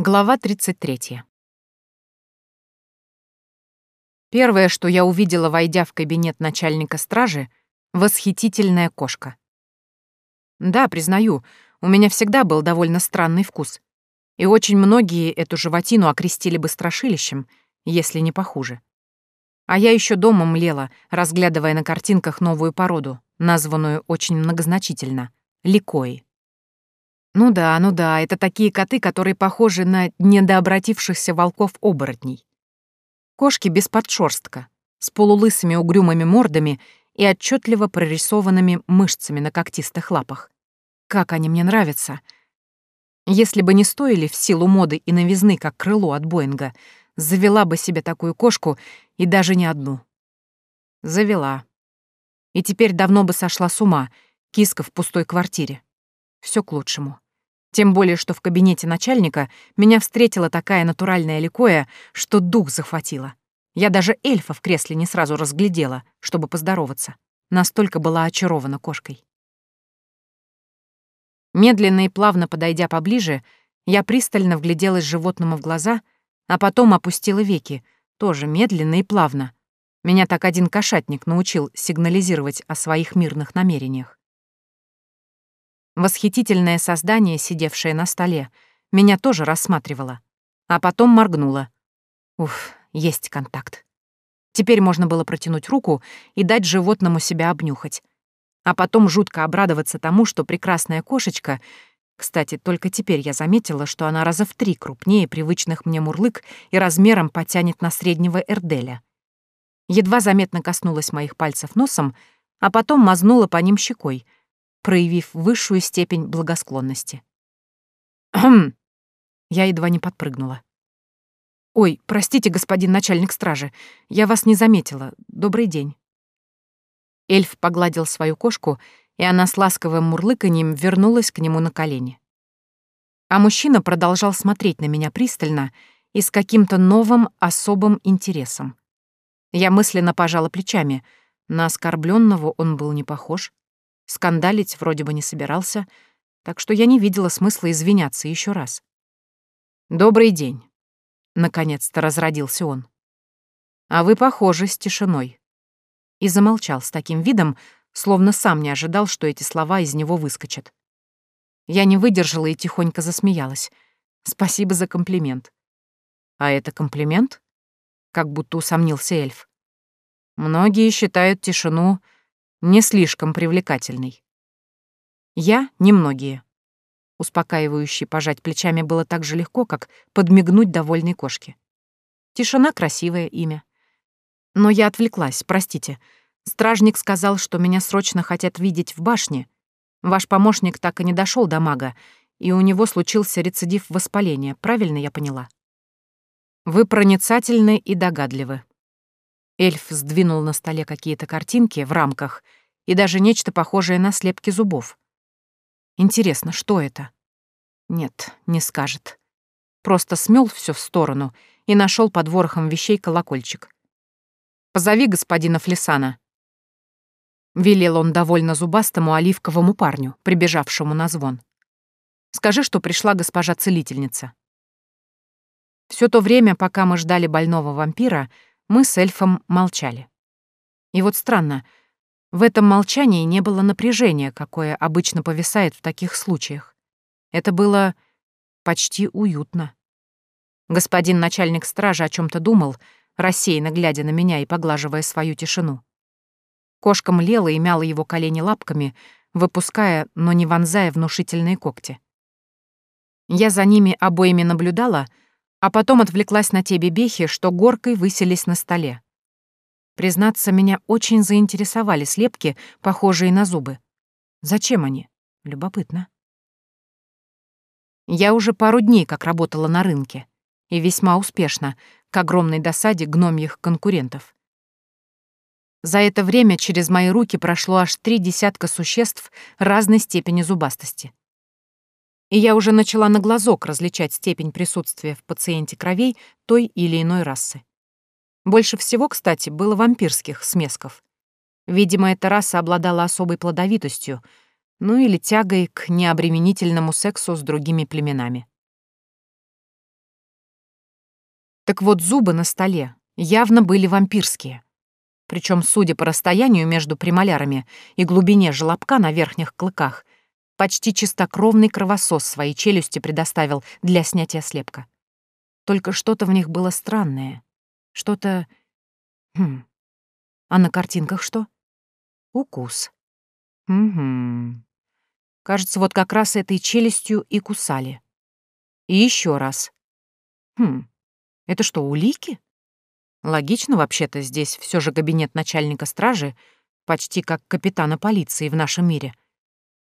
Глава 33. Первое, что я увидела, войдя в кабинет начальника стражи, — восхитительная кошка. Да, признаю, у меня всегда был довольно странный вкус. И очень многие эту животину окрестили бы страшилищем, если не похуже. А я еще дома млела, разглядывая на картинках новую породу, названную очень многозначительно — ликои. Ну да, ну да, это такие коты, которые похожи на недообратившихся волков-оборотней. Кошки без подшерстка, с полулысыми угрюмыми мордами и отчетливо прорисованными мышцами на когтистых лапах. Как они мне нравятся. Если бы не стоили в силу моды и новизны, как крыло от Боинга, завела бы себе такую кошку и даже не одну. Завела. И теперь давно бы сошла с ума, киска в пустой квартире. Все к лучшему. Тем более, что в кабинете начальника меня встретила такая натуральная ликоя, что дух захватила. Я даже эльфа в кресле не сразу разглядела, чтобы поздороваться. Настолько была очарована кошкой. Медленно и плавно подойдя поближе, я пристально вгляделась животному в глаза, а потом опустила веки, тоже медленно и плавно. Меня так один кошатник научил сигнализировать о своих мирных намерениях. Восхитительное создание, сидевшее на столе, меня тоже рассматривало, а потом моргнуло. Уф, есть контакт. Теперь можно было протянуть руку и дать животному себя обнюхать. А потом жутко обрадоваться тому, что прекрасная кошечка... Кстати, только теперь я заметила, что она раза в три крупнее привычных мне мурлык и размером потянет на среднего эрделя. Едва заметно коснулась моих пальцев носом, а потом мазнула по ним щекой — проявив высшую степень благосклонности. «Хм!» Я едва не подпрыгнула. «Ой, простите, господин начальник стражи, я вас не заметила. Добрый день». Эльф погладил свою кошку, и она с ласковым мурлыканьем вернулась к нему на колени. А мужчина продолжал смотреть на меня пристально и с каким-то новым особым интересом. Я мысленно пожала плечами. На оскорбленного он был не похож. Скандалить вроде бы не собирался, так что я не видела смысла извиняться еще раз. «Добрый день», — наконец-то разродился он. «А вы похожи с тишиной». И замолчал с таким видом, словно сам не ожидал, что эти слова из него выскочат. Я не выдержала и тихонько засмеялась. Спасибо за комплимент. А это комплимент? Как будто усомнился эльф. Многие считают тишину не слишком привлекательный. Я — немногие. Успокаивающе пожать плечами было так же легко, как подмигнуть довольной кошке. Тишина — красивое имя. Но я отвлеклась, простите. Стражник сказал, что меня срочно хотят видеть в башне. Ваш помощник так и не дошел до мага, и у него случился рецидив воспаления, правильно я поняла? Вы проницательны и догадливы. Эльф сдвинул на столе какие-то картинки в рамках и даже нечто похожее на слепки зубов. Интересно, что это? Нет, не скажет. Просто смел все в сторону и нашел под ворохом вещей колокольчик. «Позови господина Флесана», — велел он довольно зубастому оливковому парню, прибежавшему на звон. «Скажи, что пришла госпожа-целительница». Все то время, пока мы ждали больного вампира, мы с эльфом молчали. И вот странно, в этом молчании не было напряжения, какое обычно повисает в таких случаях. Это было почти уютно. Господин начальник стражи о чем то думал, рассеянно глядя на меня и поглаживая свою тишину. Кошка млела и мяла его колени лапками, выпуская, но не вонзая внушительные когти. Я за ними обоими наблюдала — а потом отвлеклась на те бебехи, что горкой высились на столе. Признаться, меня очень заинтересовали слепки, похожие на зубы. Зачем они? Любопытно. Я уже пару дней как работала на рынке, и весьма успешно, к огромной досаде гномьих конкурентов. За это время через мои руки прошло аж три десятка существ разной степени зубастости и я уже начала на глазок различать степень присутствия в пациенте кровей той или иной расы. Больше всего, кстати, было вампирских смесков. Видимо, эта раса обладала особой плодовитостью, ну или тягой к необременительному сексу с другими племенами. Так вот, зубы на столе явно были вампирские. Причем, судя по расстоянию между премолярами и глубине желобка на верхних клыках, почти чистокровный кровосос своей челюсти предоставил для снятия слепка. Только что-то в них было странное. Что-то... Хм. А на картинках что? Укус. Угу. Кажется, вот как раз этой челюстью и кусали. И еще раз. Хм. Это что, улики? Логично, вообще-то, здесь все же кабинет начальника стражи, почти как капитана полиции в нашем мире.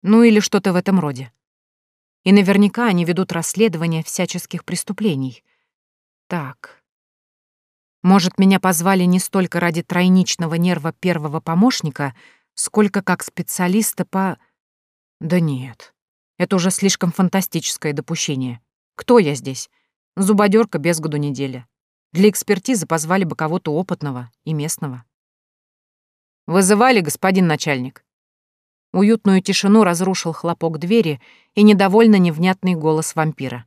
Ну или что-то в этом роде. И наверняка они ведут расследование всяческих преступлений. Так. Может, меня позвали не столько ради тройничного нерва первого помощника, сколько как специалиста по... Да нет, это уже слишком фантастическое допущение. Кто я здесь? Зубодерка без году неделя. Для экспертизы позвали бы кого-то опытного и местного. «Вызывали, господин начальник?» Уютную тишину разрушил хлопок двери и недовольно невнятный голос вампира.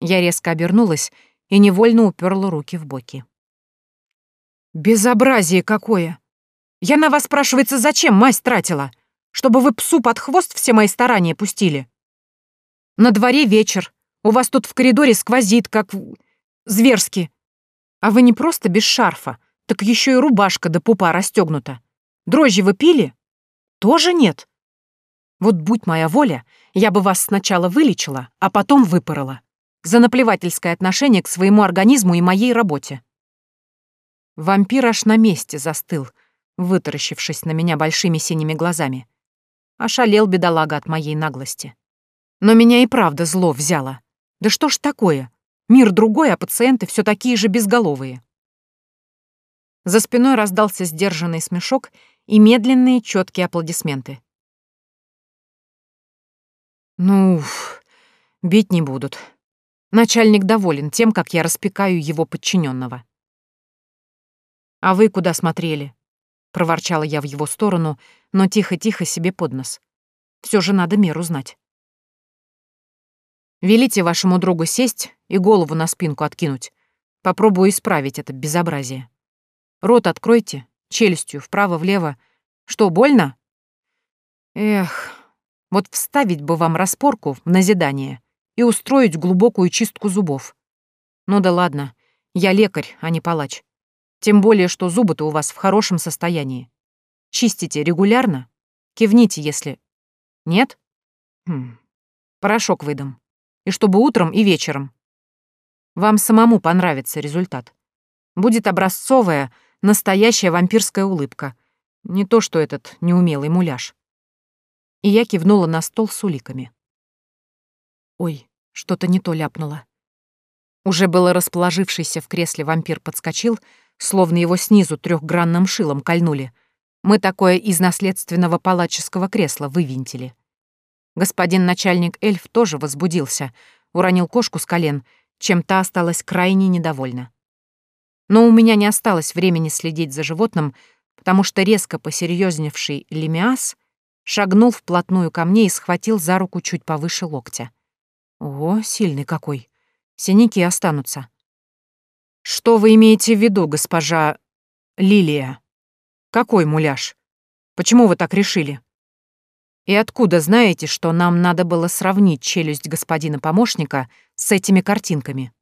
Я резко обернулась и невольно уперла руки в боки. «Безобразие какое! Я на вас, спрашивается, зачем мазь тратила? Чтобы вы псу под хвост все мои старания пустили? На дворе вечер, у вас тут в коридоре сквозит, как... зверски. А вы не просто без шарфа, так еще и рубашка до пупа расстегнута. Дрожжи вы пили? Тоже нет? Вот будь моя воля, я бы вас сначала вылечила, а потом выпорола. За наплевательское отношение к своему организму и моей работе. Вампир аж на месте застыл, вытаращившись на меня большими синими глазами. Ошалел бедолага от моей наглости. Но меня и правда зло взяло. Да что ж такое? Мир другой, а пациенты все такие же безголовые. За спиной раздался сдержанный смешок и медленные четкие аплодисменты. Ну, бить не будут. Начальник доволен тем, как я распекаю его подчиненного. «А вы куда смотрели?» — проворчала я в его сторону, но тихо-тихо себе под нос. Все же надо меру знать. Велите вашему другу сесть и голову на спинку откинуть. Попробую исправить это безобразие. Рот откройте, челюстью вправо-влево. Что, больно? Эх, вот вставить бы вам распорку в назидание и устроить глубокую чистку зубов. Ну да ладно, я лекарь, а не палач. Тем более, что зубы-то у вас в хорошем состоянии. Чистите регулярно? Кивните, если... Нет? Хм. Порошок выдам и чтобы утром и вечером. Вам самому понравится результат. Будет образцовая, настоящая вампирская улыбка. Не то, что этот неумелый муляж. И я кивнула на стол с уликами. Ой, что-то не то ляпнуло. Уже было расположившийся в кресле вампир подскочил, словно его снизу трехгранным шилом кольнули. Мы такое из наследственного палаческого кресла вывинтили. Господин начальник эльф тоже возбудился, уронил кошку с колен, чем та осталась крайне недовольна. Но у меня не осталось времени следить за животным, потому что резко посерьезневший лемиас шагнул вплотную ко мне и схватил за руку чуть повыше локтя. О, сильный какой. Синяки останутся. Что вы имеете в виду, госпожа Лилия? Какой муляж? Почему вы так решили? И откуда знаете, что нам надо было сравнить челюсть господина помощника с этими картинками?